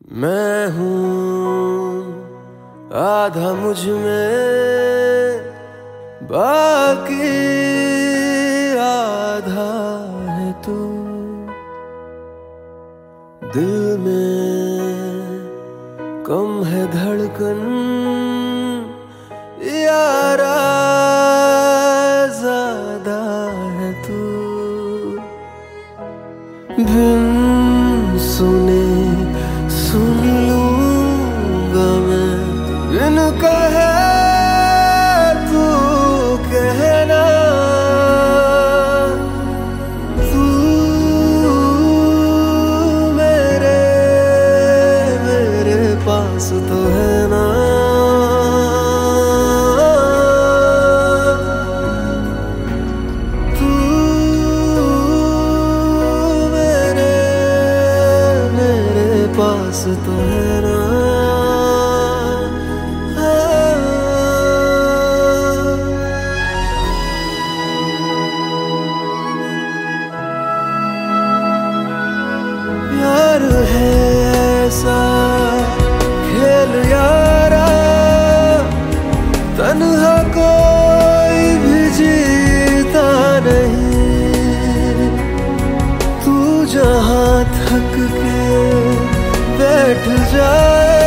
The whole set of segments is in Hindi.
मैं हूँ आधा मुझमें, बाकी आधा है तू। दिल में कम है धड़कन, यारा ज़्यादा है तू। बिन पास तो है ना। प्यार है ऐसा, खेल यारा। तन्हा कोई भी जीता नहीं। तू जहाँ थक के बैठ जाए।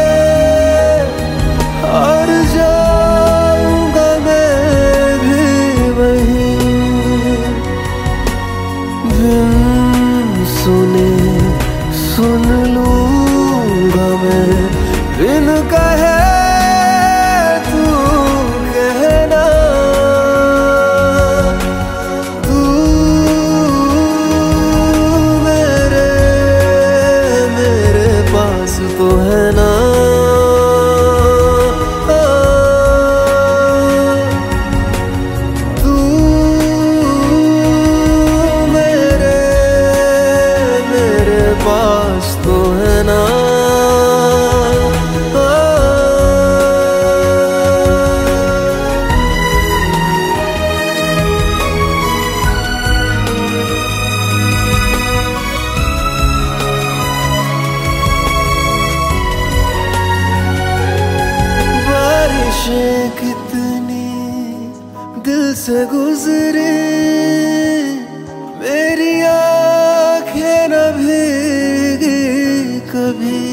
कितनी दिल से गुजरी, मेरी आँखें न कभी।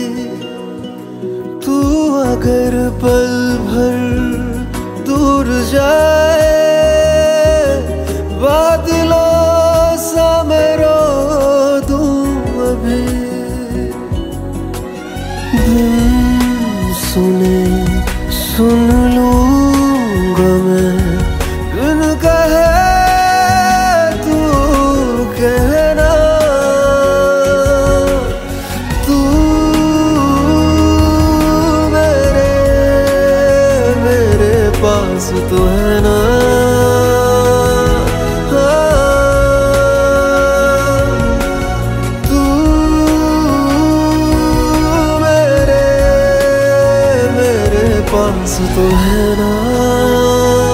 तू अगर पल भर दूर जाए रो सुने, सुन सांस तो है ना तू मेरे मेरे तो है ना